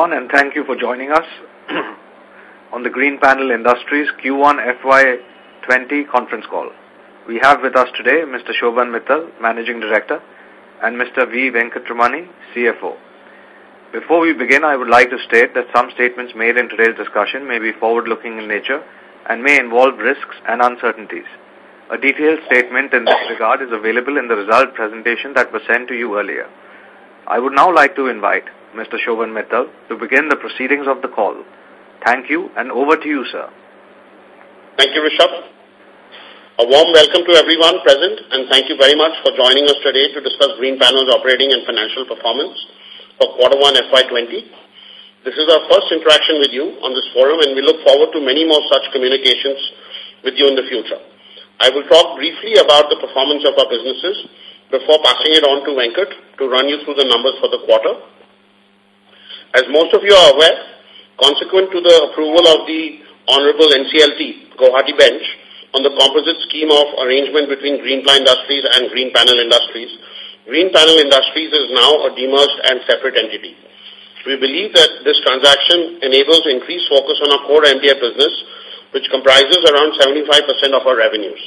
everyone, and thank you for joining us on the Greenpanel Industries Q1 FY20 conference call. We have with us today Mr. Shobhan Mittal, Managing Director, and Mr. V. Venkatramani, CFO. Before we begin, I would like to state that some statements made in today's discussion may be forward-looking in nature and may involve risks and uncertainties. A detailed statement in this regard is available in the result presentation that was sent to you earlier. I would now like to invite Mr. Shobhan Mittal to begin the proceedings of the call. Thank you, and over to you, sir. Thank you, Rishabh. A warm welcome to everyone present, and thank you very much for joining us today to discuss Greenpanel's operating and financial performance for Quarter 1 FY20. This is our first interaction with you on this forum, and we look forward to many more such communications with you in the future. I will talk briefly about the performance of our businesses before passing it on to Venkat to run you through the numbers for the quarter. As most of you are aware, consequent to the approval of the Honorable NCLT Guwahati Bench on the composite scheme of arrangement between Greenply Industries and Greenpanel Industries, Greenpanel Industries is now a demerged and separate entity. We believe that this transaction enables increased focus on our core MDF business, which comprises around 75% of our revenues.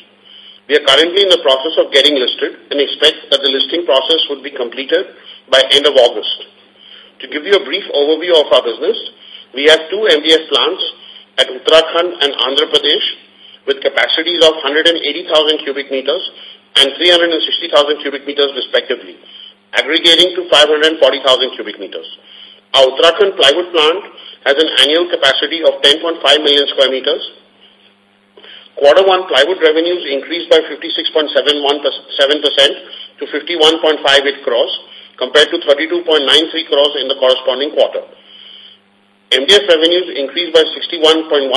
We are currently in the process of getting listed and expect that the listing process would be completed by end of August. To give you a brief overview of our business, we have two MDF plants at Uttarakhand and Andhra Pradesh with capacities of 180,000 cubic meters and 360,000 cubic meters respectively, aggregating to 540,000 cubic meters. Our Uttarakhand plywood plant has an annual capacity of 10.5 million square meters. Quarter one plywood revenues increased by 56.71% to 51.58 crores compared to 32.93 crores in the corresponding quarter. MDF revenues increased by 61.1%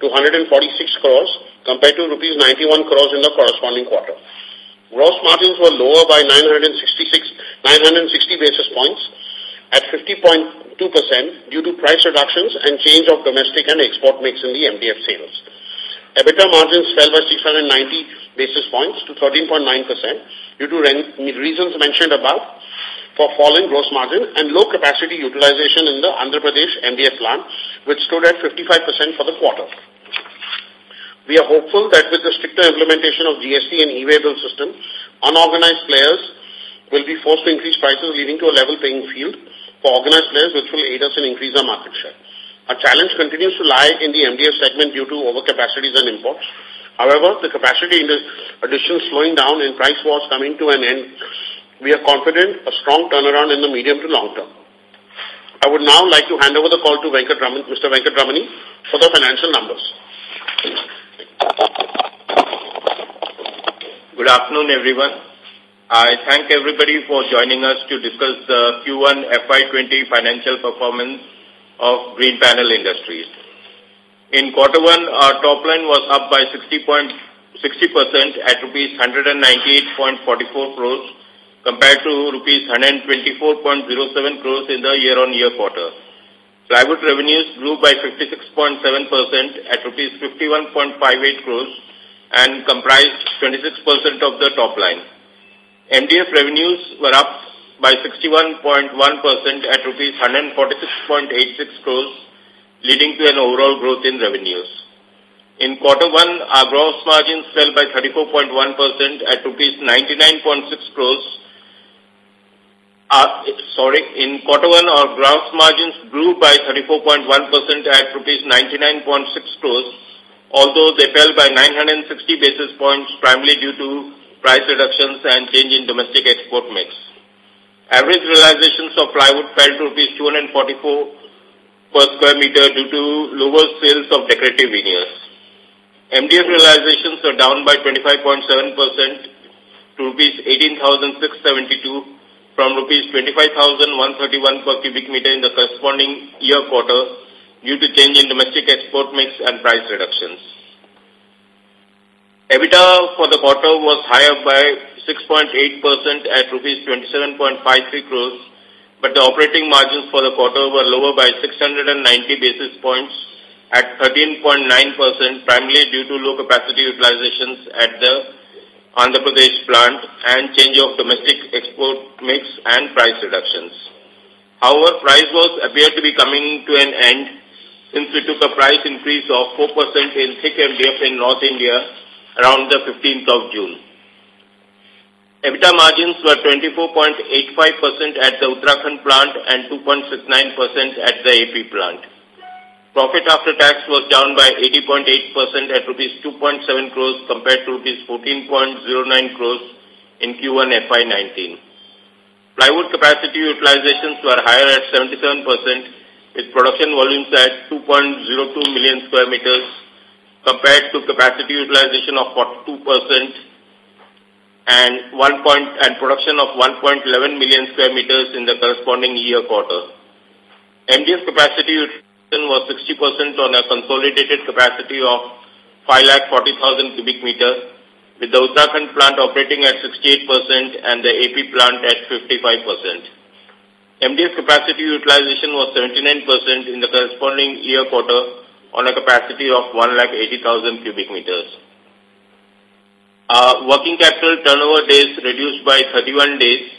to 146 crores compared to rupees 91 crores in the corresponding quarter. Gross margins were lower by 966, 960 basis points at 50.2% due to price reductions and change of domestic and export mix in the MDF sales. EBITDA margins fell by 690 basis points to 13.9% due to reasons mentioned above for falling gross margin and low capacity utilization in the Andhra Pradesh MDF plant, which stood at 55% for the quarter. We are hopeful that with the stricter implementation of GST and e-way bill system, unorganized players will be forced to increase prices, leading to a level playing field for organized players, which will aid us in increase our market share. Our challenge continues to lie in the MDF segment due to overcapacities and imports. However, the capacity addition slowing down and price wars coming to an end, we are confident a strong turnaround in the medium to long term. I would now like to hand over the call to Venkatramani, Mr. Venkatramani for the financial numbers. Good afternoon, everyone. I thank everybody for joining us to discuss the Q1 FY20 financial performance of Greenpanel Industries. In quarter one, our top line was up by 60% at rupees 198.44 crores compared to rupees 124.07 crores in the year-on-year quarter. Plywood revenues grew by 56.7% at rupees 51.58 crores and comprised 26% of the top line. MDF revenues were up by 61.1% at rupees 146.86 crores leading to an overall growth in revenues. In quarter one, our gross margins fell by 34.1% at rupees 99.6 crores. Uh, sorry, in quarter one, our gross margins grew by 34.1% at rupees 99.6 crores, although they fell by 960 basis points primarily due to price reductions and change in domestic export mix. Average realizations of plywood fell to rupees 244 per square meter due to lower sales of decorative veneers. MDF realizations are down by 25.7% to rupees 18,672 from rupees 25,131 per cubic meter in the corresponding year quarter due to change in domestic export mix and price reductions. EBITDA for the quarter was higher by 6.8% at rupees 27.53 crores but the operating margins for the quarter were lower by 690 basis points at 13.9%, primarily due to low capacity utilizations at the Andhra Pradesh plant and change of domestic export mix and price reductions. However, price wars appear to be coming to an end since we took a price increase of 4% in thick MDF in North India around the 15th of June. EBITDA margins were 24.85% at the Uttarakhand plant and 2.69% at the AP plant. Profit after tax was down by 80.8% at rupees 2.7 crores compared to rupees 14.09 crores in Q1 FY19. Plywood capacity utilizations were higher at 77% with production volumes at 2.02 million square meters compared to capacity utilization of 42% and, one point, and production of 1.11 million square meters in the corresponding year quarter. MDF capacity was 60% on a consolidated capacity of 5,40,000 cubic meters with the Uttarakhand plant operating at 68% and the AP plant at 55%. MDF capacity utilization was 79% in the corresponding year quarter on a capacity of 1,80,000 cubic meters. Our working capital turnover days reduced by 31 days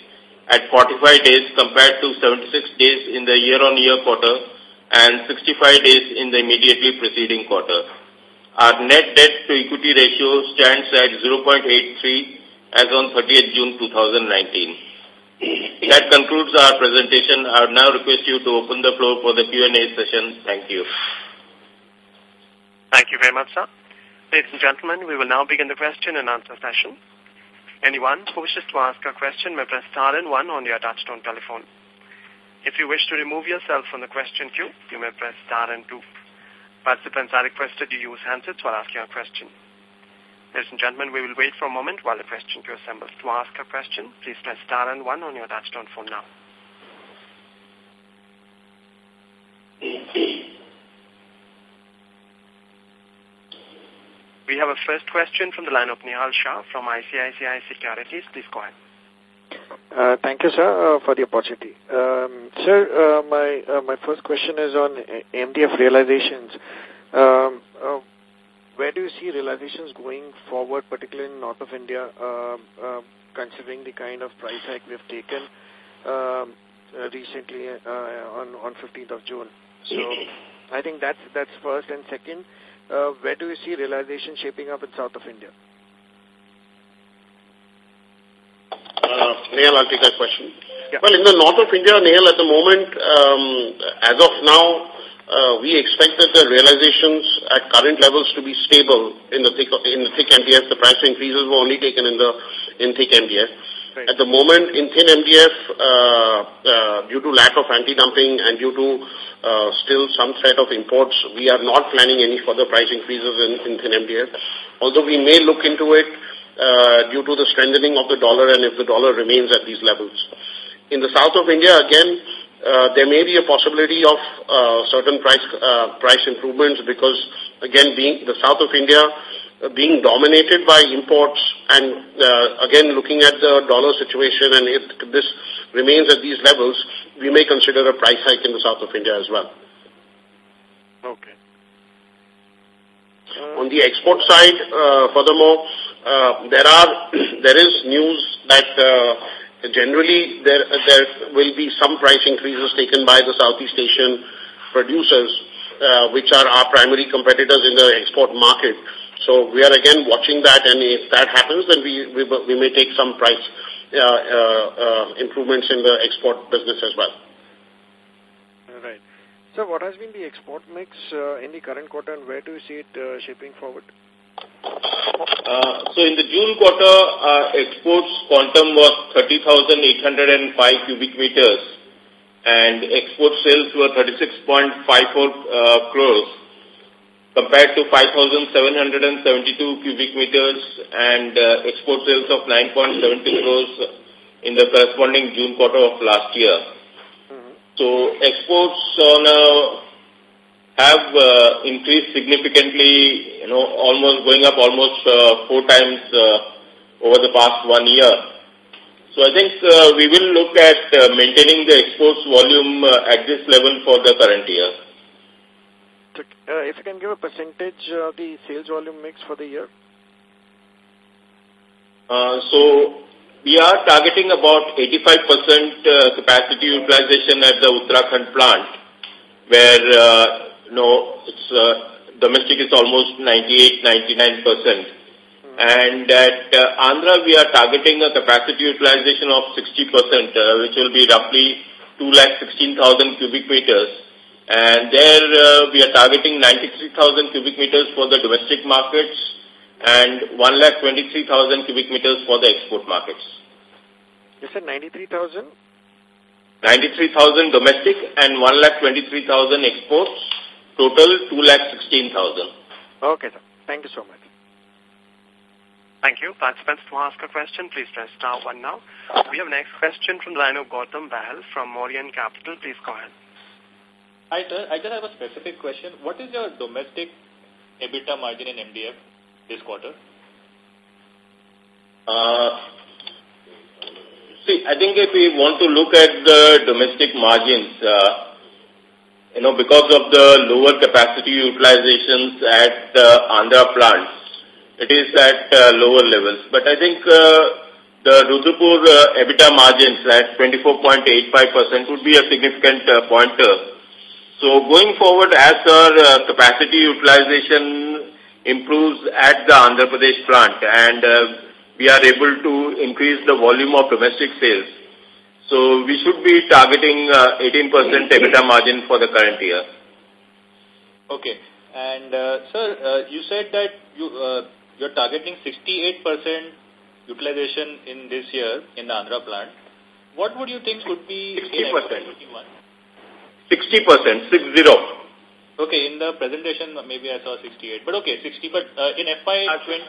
at 45 days compared to 76 days in the year-on-year -year quarter and 65 days in the immediately preceding quarter. Our net debt to equity ratio stands at 0.83 as on 30th June 2019. That concludes our presentation. I would now request you to open the floor for the Q&A session. Thank you. Thank you very much, sir. Ladies and gentlemen, we will now begin the question and answer session. Anyone who wishes to ask a question may press star and one on your touchtone telephone. If you wish to remove yourself from the question queue, you may press star and two. Participants are requested to use handsets while asking a question. Ladies and gentlemen, we will wait for a moment while the question queue assembles. To ask a question, please press star and one on your touchtone phone now. We have a first question from the line of Nihal Shah from ICICI Securities. Please go ahead. Uh, thank you, sir, uh, for the opportunity. Um, sir, uh, my uh, my first question is on MDF realizations. Um, uh, where do you see realizations going forward, particularly in north of India, uh, uh, considering the kind of price hike we've taken um, uh, recently uh, on on 15th of June? So, I think that's that's first. And second, uh, where do you see realization shaping up in south of India? Uh, Nehal, I'll take that question. Yeah. Well, in the north of India, Nehal, at the moment, um, as of now, uh, we expect that the realizations at current levels to be stable in the thick, in the thick MDF. The price increases were only taken in the in thick MDF. Right. At the moment, in thin MDF, uh, uh, due to lack of anti-dumping and due to uh, still some threat of imports, we are not planning any further price increases in, in thin MDF. Although we may look into it uh, due to the strengthening of the dollar and if the dollar remains at these levels. In the south of India, again, uh, there may be a possibility of uh, certain price uh, price improvements because, again, being the south of India uh, being dominated by imports and, uh, again, looking at the dollar situation and if this remains at these levels, we may consider a price hike in the south of India as well. Okay. Uh, On the export side, uh, furthermore, uh, there are there is news that uh, generally there there will be some price increases taken by the Southeast Asian producers, uh, which are our primary competitors in the export market. So we are again watching that, and if that happens, then we we, we may take some price uh, uh, uh, improvements in the export business as well. Right. So what has been the export mix uh, in the current quarter, and where do you see it uh, shaping forward? Uh, so in the June quarter, exports quantum was 30,805 cubic meters and export sales were 36.54 uh, crores compared to 5,772 cubic meters and uh, export sales of 9.70 crores in the corresponding June quarter of last year. Mm -hmm. So exports on a have uh, increased significantly, you know, almost going up almost uh, four times uh, over the past one year. So I think uh, we will look at uh, maintaining the exports volume uh, at this level for the current year. So, uh, if you can give a percentage of the sales volume mix for the year? Uh, so we are targeting about 85% uh, capacity utilization at the Uttarakhand plant, where uh, know, it's, uh, domestic is almost 98, 99 percent. And at uh, Andhra, we are targeting a capacity utilization of 60%, uh, which will be roughly 2,16,000 cubic meters. And there uh, we are targeting 93,000 cubic meters for the domestic markets and 1,23,000 cubic meters for the export markets. You said 93,000? 93,000 domestic and 1,23,000 exports, total 2,16,000. Okay, sir. Thank you so much. Thank you. Participants, to ask a question, please press star one now. We have next question from the line of Gautam Bahal from Morian Capital. Please go ahead. Hi, sir. I just have a specific question. What is your domestic EBITDA margin in MDF this quarter? Uh, see, I think if we want to look at the domestic margins, uh, you know, because of the lower capacity utilizations at the Andhra plants, it is at uh, lower levels. But I think uh, the Rudrapur uh, EBITDA margins at 24.85% would be a significant uh, pointer. So going forward, as our uh, capacity utilization improves at the Andhra Pradesh plant and uh, we are able to increase the volume of domestic sales, so we should be targeting uh, 18% EBITDA margin for the current year. Okay. And, uh, sir, uh, you said that you, you're targeting 68% utilization in this year in the Andhra plant. What would you think would be 60%? 60%, 60. Okay, in the presentation maybe I saw 68, but okay, 60, but uh, in FY28, uh, 28,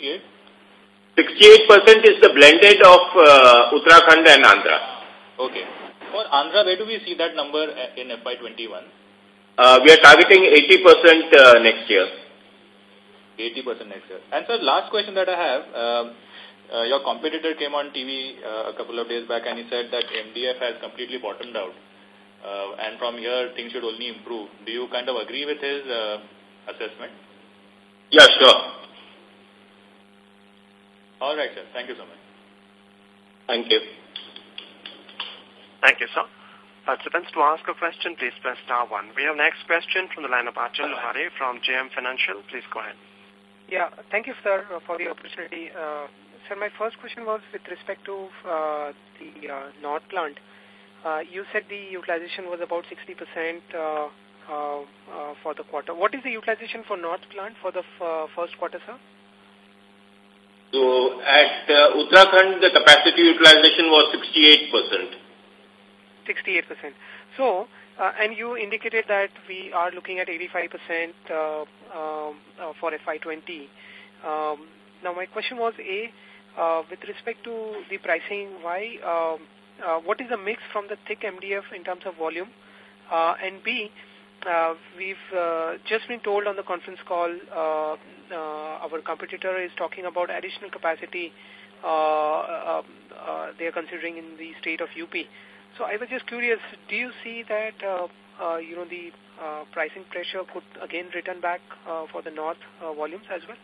28, 68% is the blended of uh, Uttarakhand and Andhra. Okay. For Andhra, where do we see that number uh, in FY 21? Uh, we are targeting 80% uh, next year. 80% next year. And sir, last question that I have, um, uh, your competitor came on TV uh, a couple of days back and he said that MDF has completely bottomed out. Uh, and from here, things should only improve. Do you kind of agree with his uh, assessment? Yeah, sure. All right, sir. Thank you so much. Thank you. Thank you, sir. Participants, to ask a question, please press star one. We have next question from the line of Achal Lohade from JM Financial. Please go ahead. Yeah, thank you, sir, for the opportunity. Uh, sir, my first question was with respect to uh, the uh, North plant. Uh, you said the utilization was about 60% uh, uh, uh, for the quarter. What is the utilization for North plant for the uh, first quarter, sir? So at uh, Uttarakhand, the capacity utilization was 68%. 68%. So, uh, and you indicated that we are looking at 85% uh, um, uh, for FY20. Um, now, my question was, A, uh, with respect to the pricing, why, um, uh, what is the mix from the thick MDF in terms of volume? Uh, and B, uh, we've uh, just been told on the conference call, uh, uh, our competitor is talking about additional capacity uh, uh, uh, they are considering in the state of UP. So I was just curious, do you see that, uh, uh, you know, the uh, pricing pressure could again return back uh, for the north uh, volumes as well?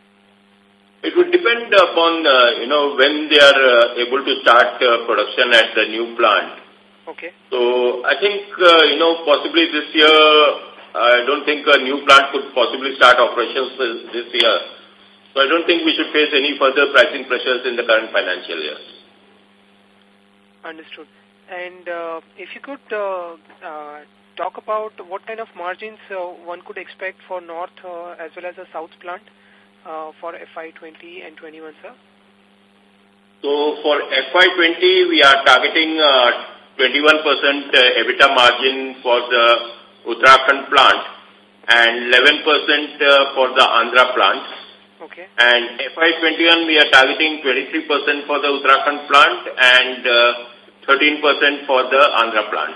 It would depend upon, uh, you know, when they are uh, able to start uh, production at the new plant. Okay. So I think, uh, you know, possibly this year, I don't think a new plant could possibly start operations this year. So I don't think we should face any further pricing pressures in the current financial year. Understood. And uh, if you could uh, uh, talk about what kind of margins uh, one could expect for North uh, as well as the South plant uh, for FY20 and 21, sir? So for FY20, we are targeting 21% uh, EBITDA margin for the Uttarakhand plant and 11% uh, for the Andhra plant. Okay. And FY21, we are targeting 23% for the Uttarakhand plant and uh, 13% for the Andhra plant.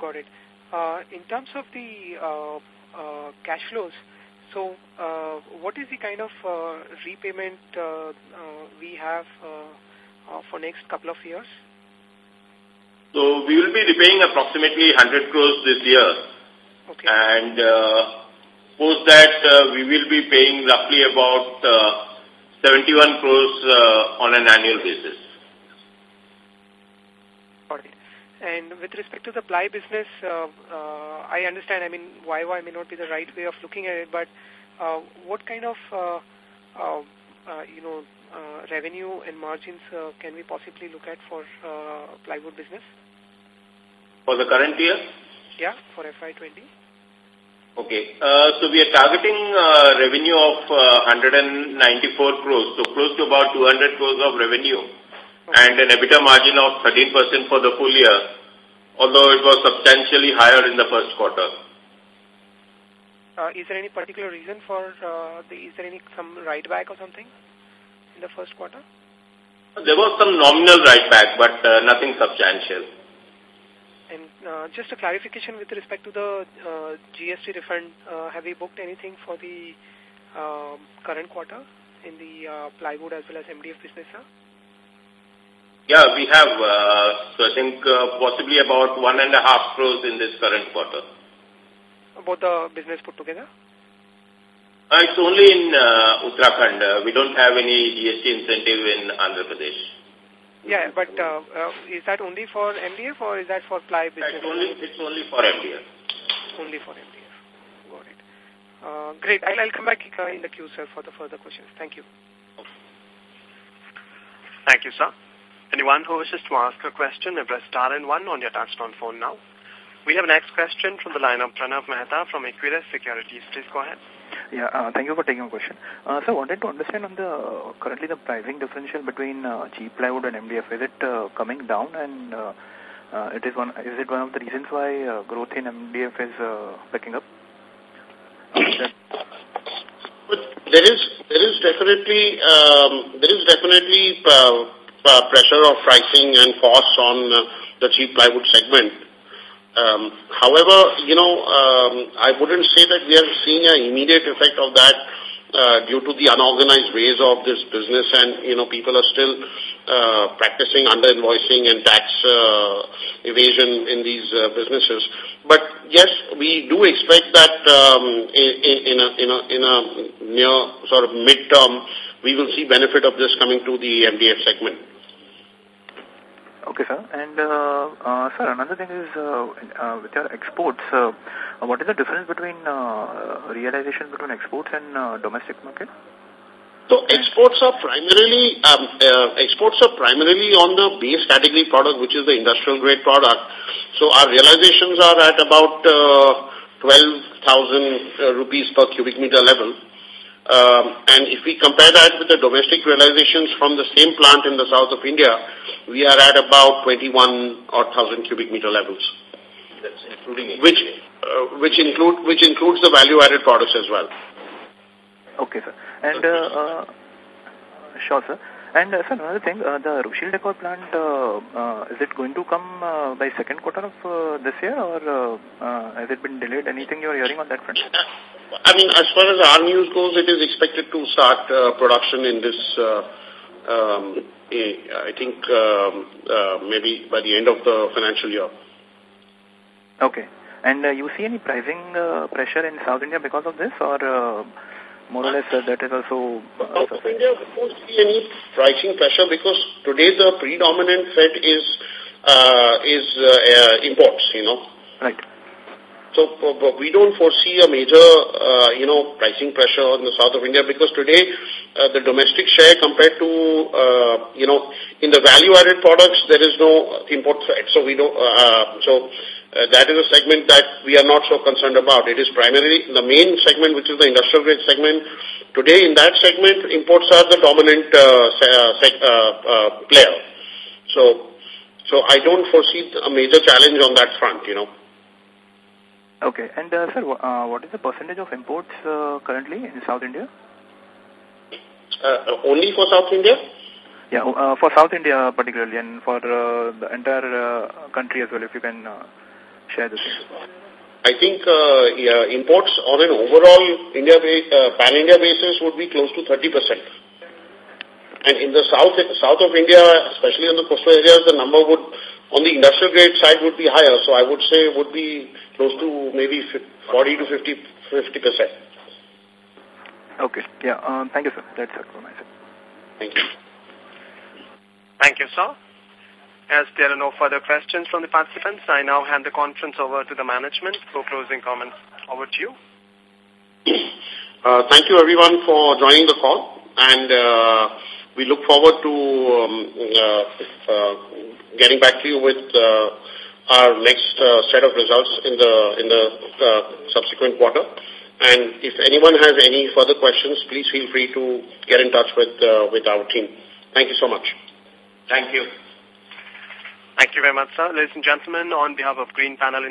Got it. Uh, in terms of the uh, uh, cash flows, so uh, what is the kind of uh, repayment uh, uh, we have uh, uh, for next couple of years? So we will be repaying approximately 100 crores this year. Okay. And uh, post that, uh, we will be paying roughly about uh, 71 crores uh, on an annual basis. Got it. And with respect to the ply business, uh, uh, I understand, I mean, YY may not be the right way of looking at it, but uh, what kind of, uh, uh, uh, you know, revenue and margins uh, can we possibly look at for uh, plywood business? For the current year? Yeah, for FY20. Okay. Uh, so we are targeting uh, revenue of uh, 194 crores, so close to about 200 crores of revenue and an EBITDA margin of 13% for the full year, although it was substantially higher in the first quarter. Uh, is there any particular reason for, uh, the, is there any some write back or something in the first quarter? There was some nominal write back, but uh, nothing substantial. And uh, just a clarification with respect to the uh, GST refund, uh, have we booked anything for the uh, current quarter in the uh, plywood as well as MDF business, sir? Yeah, we have, uh, so I think uh, possibly about one and a half crores in this current quarter. About the business put together? Uh, it's only in uh, Uttarakhand. Uh, we don't have any GST incentive in Andhra Pradesh. Yeah, but uh, uh, is that only for MDF or is that for ply business? It's only, it's only for MDF. Only for MDF. Got it. Uh, great. I'll, I'll come back in the queue, sir, for the further questions. Thank you. Thank you, sir. Anyone who wishes to ask a question may press star and one on your touchtone phone now. We have next question from the line of Pranav Mehta from Equirus Securities. Please go ahead. Yeah, uh, thank you for taking my question. Uh, so I wanted to understand on the currently the pricing differential between uh, cheap plywood and MDF. Is it uh, coming down and uh, uh, it is one is it one of the reasons why uh, growth in MDF is uh, picking up? There is there is definitely um, there is definitely uh, uh, pressure of pricing and costs on uh, the cheap plywood segment. Um, however, you know, um, I wouldn't say that we are seeing an immediate effect of that uh, due to the unorganized ways of this business and, you know, people are still uh, practicing under-invoicing and tax uh, evasion in these uh, businesses. But yes, we do expect that um, in, in, a, in, a, in a near sort of mid-term, we will see benefit of this coming to the MDF segment. Okay, sir. And, uh, uh, sir, another thing is, uh, uh, with your exports, uh, what is the difference between uh, realization between exports and uh, domestic market? So exports are primarily um, uh, exports are primarily on the base category product, which is the industrial grade product. So our realizations are at about uh, 12,000 uh, rupees per cubic meter level. Um, and if we compare that with the domestic realizations from the same plant in the south of India, we are at about 21 or thousand cubic meter levels. That's including which uh, which include which includes the value added products as well. Okay, sir. And uh, uh, sure, sir. And uh, sir, another thing, uh, the Rushil Decor plant, uh, uh, is it going to come uh, by second quarter of uh, this year, or uh, uh, has it been delayed? Anything you are hearing on that front? I mean, as far as our news goes, it is expected to start uh, production in this, uh, um, I think, um, uh, maybe by the end of the financial year. Okay. And uh, you see any pricing uh, pressure in South India because of this, or uh, more or less uh, that is also... Uh, South India, we don't see any pricing pressure because today the predominant threat is uh, is uh, uh, imports, you know. Right. So we don't foresee a major, uh, you know, pricing pressure in the south of India because today uh, the domestic share compared to, uh, you know, in the value-added products there is no import threat. So we don't. Uh, so uh, that is a segment that we are not so concerned about. It is primarily the main segment, which is the industrial grade segment. Today in that segment, imports are the dominant uh, uh, uh, player. So, so I don't foresee a major challenge on that front, you know. Okay. And, uh, sir, uh, what is the percentage of imports uh, currently in South India? Uh, only for South India? Yeah, uh, for South India particularly and for uh, the entire uh, country as well, if you can uh, share this. I think uh, yeah, imports on an overall India uh, pan-India basis would be close to 30%. And in the south south of India, especially in the coastal areas, the number would, on the industrial grade side, would be higher. So I would say would be close to maybe 40 to 50 50%. Okay. Yeah. Um, thank you, sir. That's it for myself. Thank you. Thank you, sir. As there are no further questions from the participants, I now hand the conference over to the management for closing comments. Over to you. Uh, thank you everyone for joining the call and uh, we look forward to um, uh, uh, getting back to you with uh, our next uh, set of results in the in the uh, subsequent quarter. And if anyone has any further questions, please feel free to get in touch with uh, with our team. Thank you so much. Thank you. Thank you very much, sir. Ladies and gentlemen, on behalf of Greenpanel